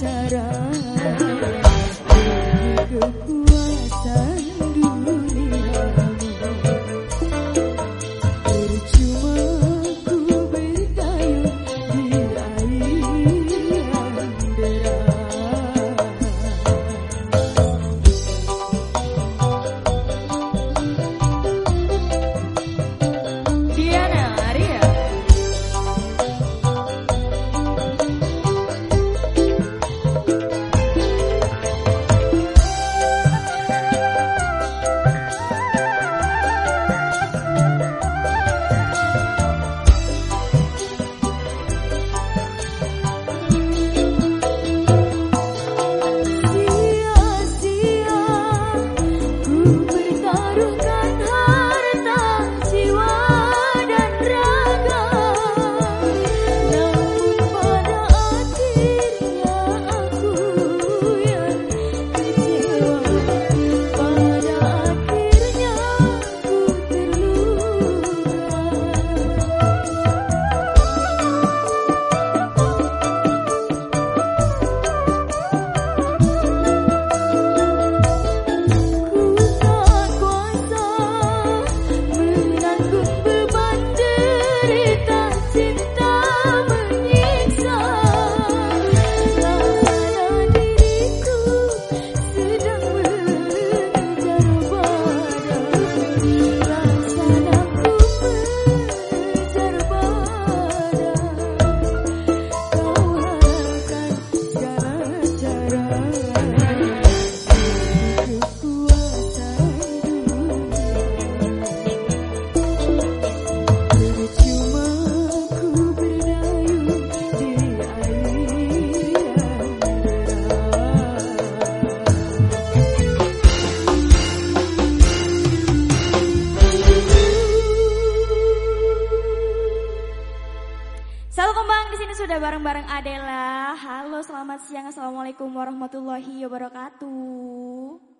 cara sudah bareng-bareng Adela. Halo, selamat siang. Assalamualaikum warahmatullahi wabarakatuh.